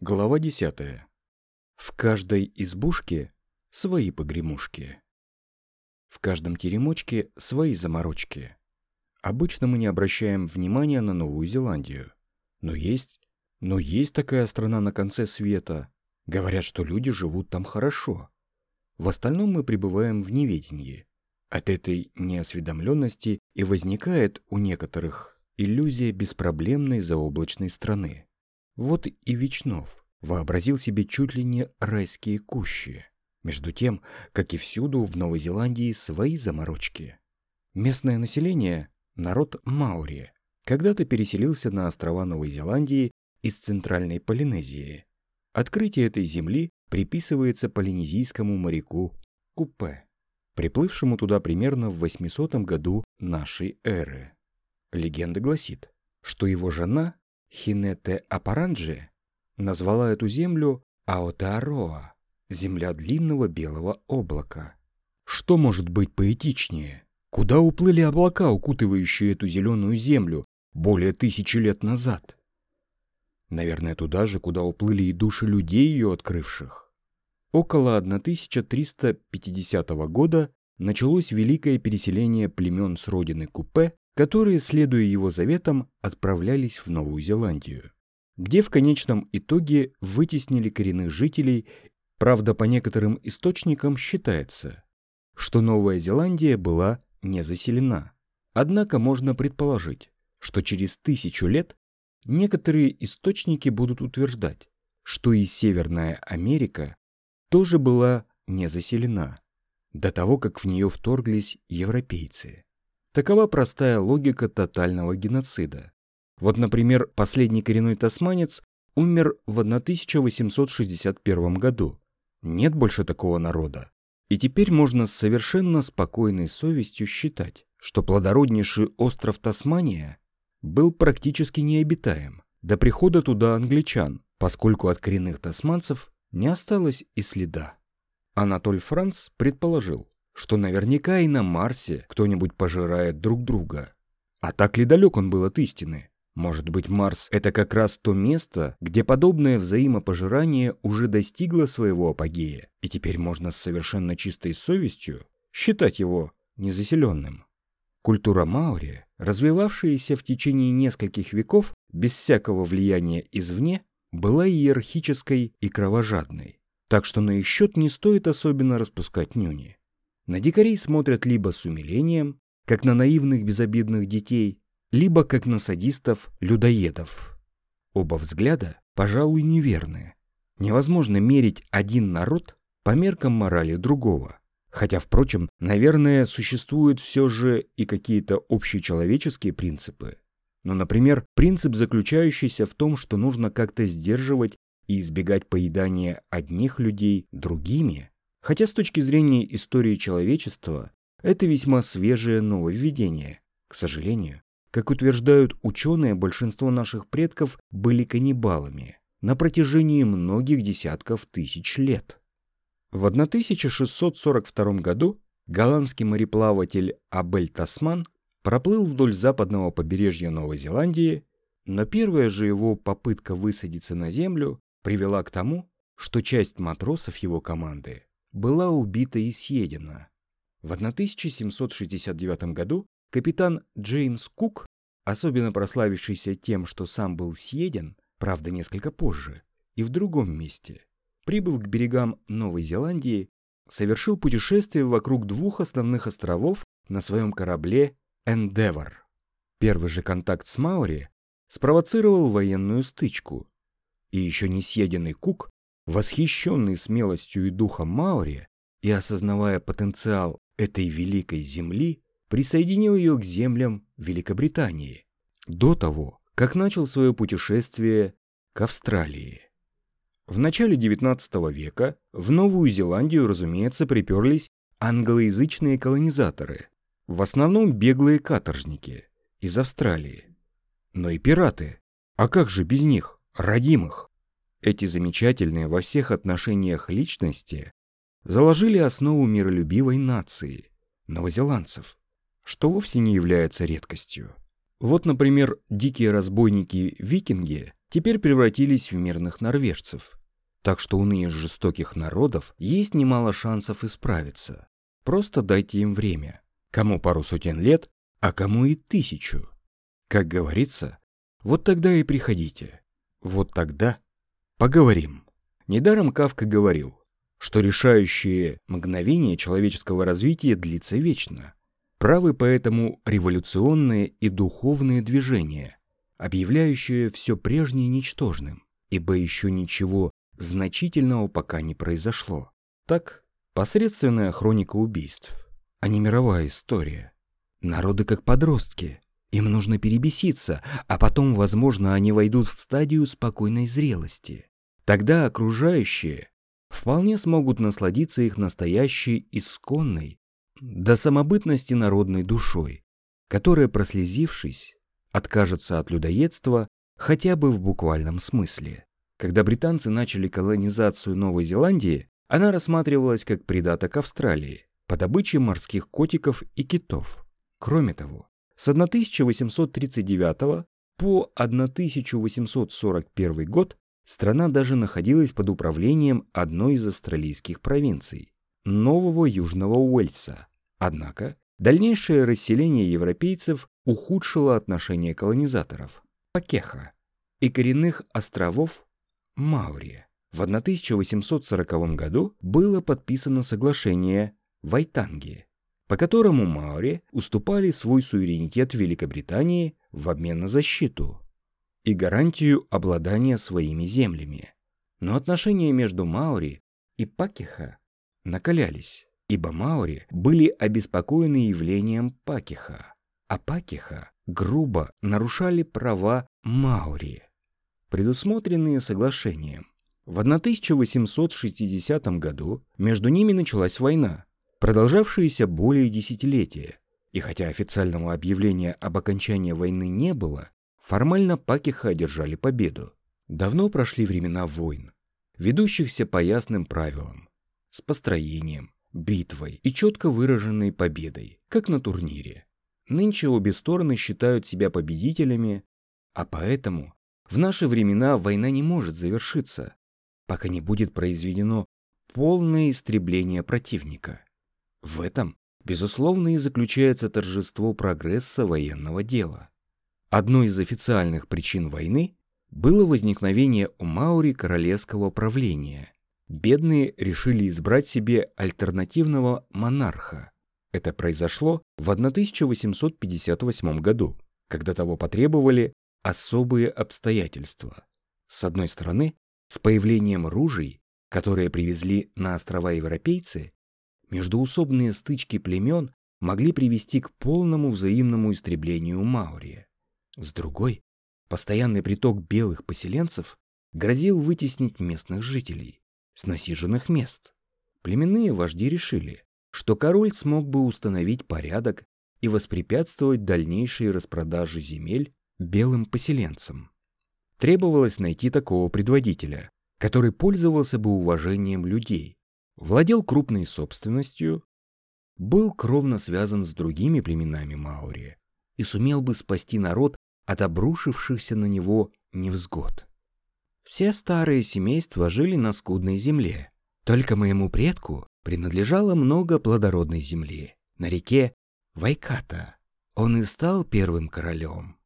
Глава 10. В каждой избушке свои погремушки. В каждом теремочке свои заморочки. Обычно мы не обращаем внимания на Новую Зеландию. Но есть, но есть такая страна на конце света. Говорят, что люди живут там хорошо. В остальном мы пребываем в неведении. От этой неосведомленности и возникает у некоторых иллюзия беспроблемной заоблачной страны. Вот и Вечнов вообразил себе чуть ли не райские кущи. Между тем, как и всюду в Новой Зеландии свои заморочки. Местное население – народ Маури. Когда-то переселился на острова Новой Зеландии из Центральной Полинезии. Открытие этой земли приписывается полинезийскому моряку Купе, приплывшему туда примерно в 800 году нашей эры. Легенда гласит, что его жена Хинете Апаранджи назвала эту землю Аотеароа, земля длинного белого облака. Что может быть поэтичнее? Куда уплыли облака, укутывающие эту зеленую землю более тысячи лет назад? Наверное, туда же, куда уплыли и души людей, ее открывших. Около 1350 года началось великое переселение племен с родины Купе которые, следуя его заветам, отправлялись в Новую Зеландию, где в конечном итоге вытеснили коренных жителей, правда, по некоторым источникам считается, что Новая Зеландия была не заселена. Однако можно предположить, что через тысячу лет некоторые источники будут утверждать, что и Северная Америка тоже была не заселена, до того, как в нее вторглись европейцы. Такова простая логика тотального геноцида. Вот, например, последний коренной тасманец умер в 1861 году. Нет больше такого народа. И теперь можно с совершенно спокойной совестью считать, что плодороднейший остров Тасмания был практически необитаем до прихода туда англичан, поскольку от коренных тасманцев не осталось и следа. Анатоль Франц предположил, что наверняка и на Марсе кто-нибудь пожирает друг друга. А так ли далек он был от истины? Может быть, Марс — это как раз то место, где подобное взаимопожирание уже достигло своего апогея, и теперь можно с совершенно чистой совестью считать его незаселенным. Культура Маори, развивавшаяся в течение нескольких веков без всякого влияния извне, была иерархической и кровожадной, так что на их счет не стоит особенно распускать нюни. На дикарей смотрят либо с умилением, как на наивных безобидных детей, либо как на садистов-людоедов. Оба взгляда, пожалуй, неверные. Невозможно мерить один народ по меркам морали другого. Хотя, впрочем, наверное, существуют все же и какие-то общечеловеческие принципы. Ну, например, принцип, заключающийся в том, что нужно как-то сдерживать и избегать поедания одних людей другими, Хотя с точки зрения истории человечества это весьма свежее нововведение. К сожалению, как утверждают ученые, большинство наших предков были каннибалами на протяжении многих десятков тысяч лет. В 1642 году голландский мореплаватель Абель Тасман проплыл вдоль западного побережья Новой Зеландии, но первая же его попытка высадиться на землю привела к тому, что часть матросов его команды была убита и съедена. В 1769 году капитан Джеймс Кук, особенно прославившийся тем, что сам был съеден, правда несколько позже, и в другом месте, прибыв к берегам Новой Зеландии, совершил путешествие вокруг двух основных островов на своем корабле Endeavour. Первый же контакт с Маори спровоцировал военную стычку, и еще не съеденный Кук Восхищенный смелостью и духом Маори и осознавая потенциал этой великой земли, присоединил ее к землям Великобритании до того, как начал свое путешествие к Австралии. В начале XIX века в Новую Зеландию, разумеется, приперлись англоязычные колонизаторы, в основном беглые каторжники из Австралии. Но и пираты. А как же без них, родимых? Эти замечательные во всех отношениях личности заложили основу миролюбивой нации, новозеландцев, что вовсе не является редкостью. Вот, например, дикие разбойники-викинги теперь превратились в мирных норвежцев. Так что у ныне жестоких народов есть немало шансов исправиться. Просто дайте им время. Кому пару сотен лет, а кому и тысячу. Как говорится, вот тогда и приходите. Вот тогда поговорим. Недаром Кавка говорил, что решающее мгновение человеческого развития длится вечно. Правы поэтому революционные и духовные движения, объявляющие все прежнее ничтожным, ибо еще ничего значительного пока не произошло. Так, посредственная хроника убийств, а не мировая история. Народы как подростки, им нужно перебеситься, а потом, возможно, они войдут в стадию спокойной зрелости. Тогда окружающие вполне смогут насладиться их настоящей, исконной, до самобытности народной душой, которая, прослезившись, откажется от людоедства хотя бы в буквальном смысле. Когда британцы начали колонизацию Новой Зеландии, она рассматривалась как придаток Австралии по добыче морских котиков и китов. Кроме того, с 1839 по 1841 год страна даже находилась под управлением одной из австралийских провинций – Нового Южного Уэльса. Однако дальнейшее расселение европейцев ухудшило отношение колонизаторов – Пакеха и коренных островов Маури. В 1840 году было подписано соглашение Вайтанги, по которому Маури уступали свой суверенитет Великобритании в обмен на защиту и гарантию обладания своими землями. Но отношения между Маури и Пакиха накалялись, ибо Маури были обеспокоены явлением Пакиха, а Пакиха грубо нарушали права Маури предусмотренные соглашением. В 1860 году между ними началась война, продолжавшаяся более десятилетия, и хотя официального объявления об окончании войны не было, формально Пакиха одержали победу. Давно прошли времена войн, ведущихся по ясным правилам, с построением, битвой и четко выраженной победой, как на турнире. Нынче обе стороны считают себя победителями, а поэтому в наши времена война не может завершиться, пока не будет произведено полное истребление противника. В этом, безусловно, и заключается торжество прогресса военного дела. Одной из официальных причин войны было возникновение у Маури королевского правления. Бедные решили избрать себе альтернативного монарха. Это произошло в 1858 году, когда того потребовали особые обстоятельства. С одной стороны, с появлением ружей, которые привезли на острова европейцы, междуусобные стычки племен могли привести к полному взаимному истреблению Маурия. С другой, постоянный приток белых поселенцев грозил вытеснить местных жителей с насиженных мест. Племенные вожди решили, что король смог бы установить порядок и воспрепятствовать дальнейшей распродаже земель белым поселенцам. Требовалось найти такого предводителя, который пользовался бы уважением людей, владел крупной собственностью, был кровно связан с другими племенами Маори и сумел бы спасти народ от обрушившихся на него невзгод. Все старые семейства жили на скудной земле. Только моему предку принадлежало много плодородной земли. На реке Вайката он и стал первым королем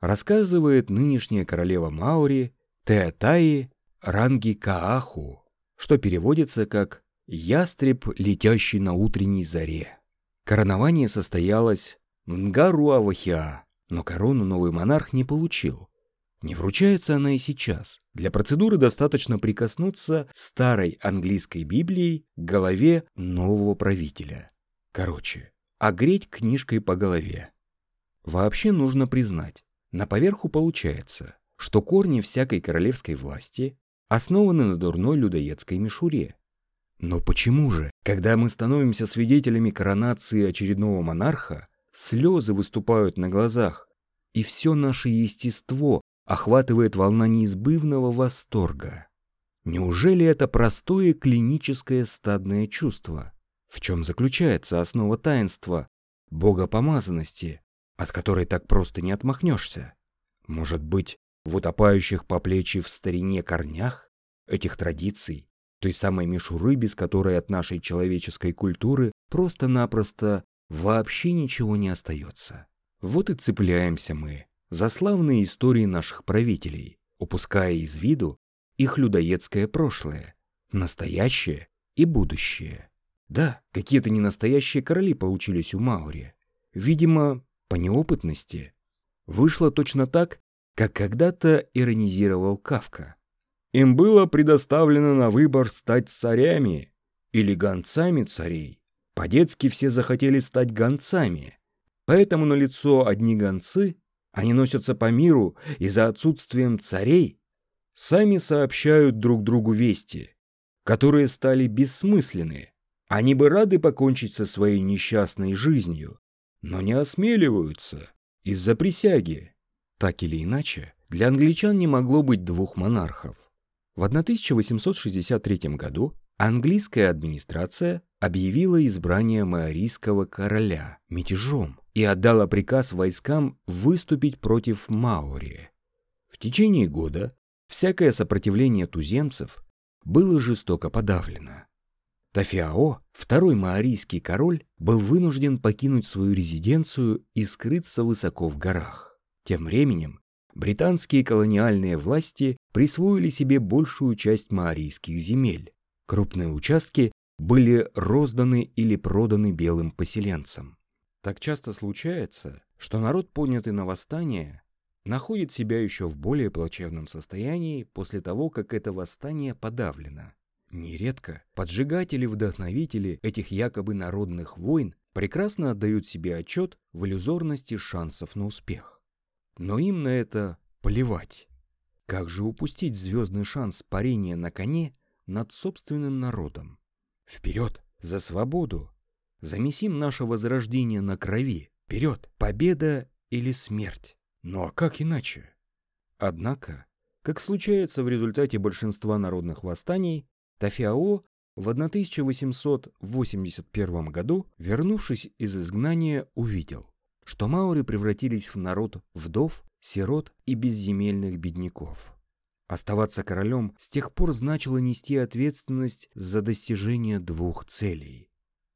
рассказывает нынешняя королева Маури Театаи Ранги Кааху, что переводится как «ястреб, летящий на утренней заре». Коронование состоялось в Нгаруавахиа, но корону новый монарх не получил. Не вручается она и сейчас. Для процедуры достаточно прикоснуться старой английской Библией к голове нового правителя. Короче, огреть книжкой по голове. Вообще нужно признать, на поверху получается, что корни всякой королевской власти основаны на дурной людоедской мишуре. Но почему же, когда мы становимся свидетелями коронации очередного монарха, слезы выступают на глазах, и все наше естество охватывает волна неизбывного восторга? Неужели это простое клиническое стадное чувство? В чем заключается основа таинства, богопомазанности, от которой так просто не отмахнешься. Может быть, в утопающих по плечи в старине корнях этих традиций, той самой мишуры, без которой от нашей человеческой культуры просто-напросто вообще ничего не остается. Вот и цепляемся мы за славные истории наших правителей, упуская из виду их людоедское прошлое, настоящее и будущее. Да, какие-то ненастоящие короли получились у Маури. Видимо, по неопытности. Вышло точно так, как когда-то иронизировал Кавка. Им было предоставлено на выбор стать царями или гонцами царей. По-детски все захотели стать гонцами. Поэтому на лицо одни гонцы, они носятся по миру и за отсутствием царей сами сообщают друг другу вести, которые стали бессмысленны. Они бы рады покончить со своей несчастной жизнью, но не осмеливаются из-за присяги. Так или иначе, для англичан не могло быть двух монархов. В 1863 году английская администрация объявила избрание маорийского короля мятежом и отдала приказ войскам выступить против Маори. В течение года всякое сопротивление туземцев было жестоко подавлено. Тафиао, второй маорийский король, был вынужден покинуть свою резиденцию и скрыться высоко в горах. Тем временем британские колониальные власти присвоили себе большую часть маорийских земель. Крупные участки были розданы или проданы белым поселенцам. Так часто случается, что народ, поднятый на восстание, находит себя еще в более плачевном состоянии после того, как это восстание подавлено. Нередко поджигатели-вдохновители этих якобы народных войн прекрасно отдают себе отчет в иллюзорности шансов на успех. Но им на это плевать. Как же упустить звездный шанс парения на коне над собственным народом? Вперед, за свободу! Замесим наше возрождение на крови. Вперед, победа или смерть. Ну а как иначе? Однако, как случается в результате большинства народных восстаний, Тафиао в 1881 году, вернувшись из изгнания, увидел, что маори превратились в народ вдов, сирот и безземельных бедняков. Оставаться королем с тех пор значило нести ответственность за достижение двух целей.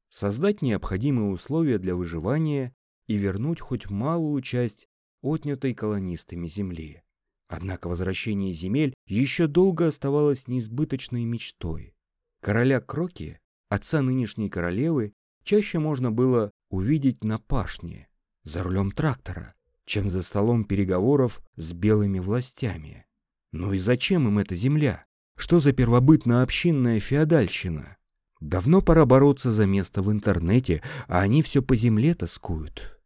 Создать необходимые условия для выживания и вернуть хоть малую часть отнятой колонистами земли. Однако возвращение земель еще долго оставалось неизбыточной мечтой. Короля Кроки, отца нынешней королевы, чаще можно было увидеть на пашне, за рулем трактора, чем за столом переговоров с белыми властями. Ну и зачем им эта земля? Что за первобытно-общинная феодальщина? Давно пора бороться за место в интернете, а они все по земле тоскуют.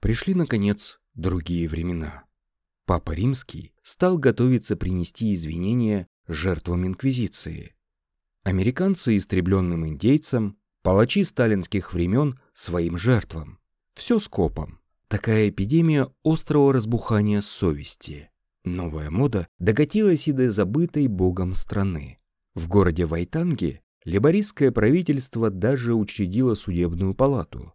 Пришли, наконец, другие времена. Папа Римский стал готовиться принести извинения жертвам Инквизиции. Американцы истребленным индейцам, палачи сталинских времен своим жертвам. Все скопом. Такая эпидемия острого разбухания совести. Новая мода докатилась и до забытой богом страны. В городе Вайтанге либористское правительство даже учредило судебную палату.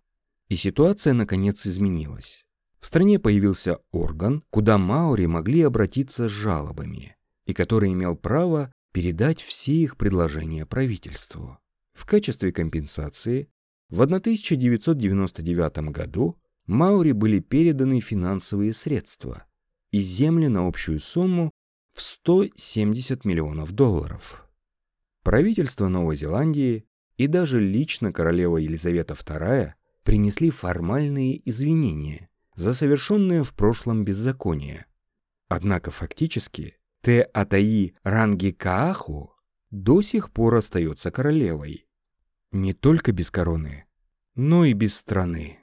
И ситуация наконец изменилась. В стране появился орган, куда маори могли обратиться с жалобами, и который имел право передать все их предложения правительству. В качестве компенсации в 1999 году Маури были переданы финансовые средства и земли на общую сумму в 170 миллионов долларов. Правительство Новой Зеландии и даже лично королева Елизавета II принесли формальные извинения за совершенное в прошлом беззаконие. Однако фактически Те Атаи Ранги Кааху до сих пор остается королевой – не только без короны, но и без страны.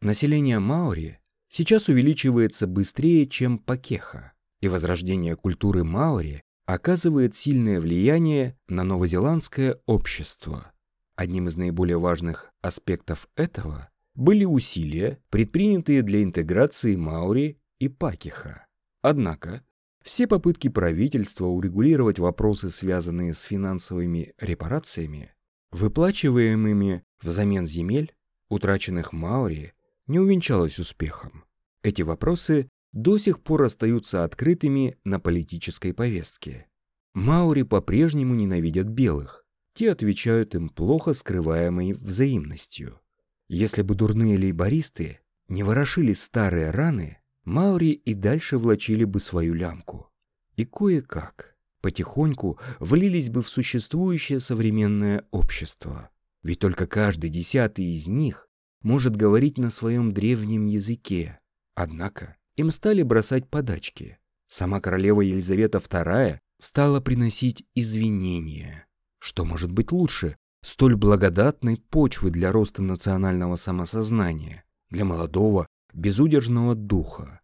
Население Маори сейчас увеличивается быстрее, чем Пакеха, и возрождение культуры Маори оказывает сильное влияние на новозеландское общество. Одним из наиболее важных аспектов этого были усилия, предпринятые для интеграции Маори и Пакеха. Однако, все попытки правительства урегулировать вопросы, связанные с финансовыми репарациями, выплачиваемыми взамен земель, утраченных Маори, не увенчалось успехом. Эти вопросы до сих пор остаются открытыми на политической повестке. Маори по-прежнему ненавидят белых. Те отвечают им плохо скрываемой взаимностью. Если бы дурные лейбористы не ворошили старые раны, Маори и дальше влачили бы свою лямку. И кое-как, потихоньку, влились бы в существующее современное общество. Ведь только каждый десятый из них может говорить на своем древнем языке. Однако им стали бросать подачки. Сама королева Елизавета II стала приносить извинения. Что может быть лучше столь благодатной почвы для роста национального самосознания, для молодого, безудержного духа,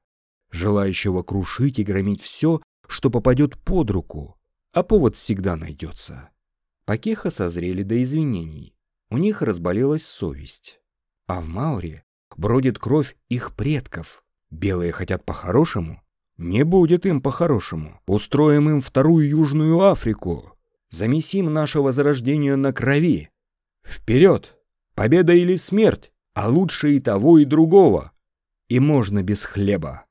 желающего крушить и громить все, что попадет под руку, а повод всегда найдется. Пакеха созрели до извинений. У них разболелась совесть. А в Мауре бродит кровь их предков. Белые хотят по-хорошему? Не будет им по-хорошему. Устроим им вторую Южную Африку. Замесим наше возрождение на крови. Вперед! Победа или смерть, а лучше и того, и другого. И можно без хлеба.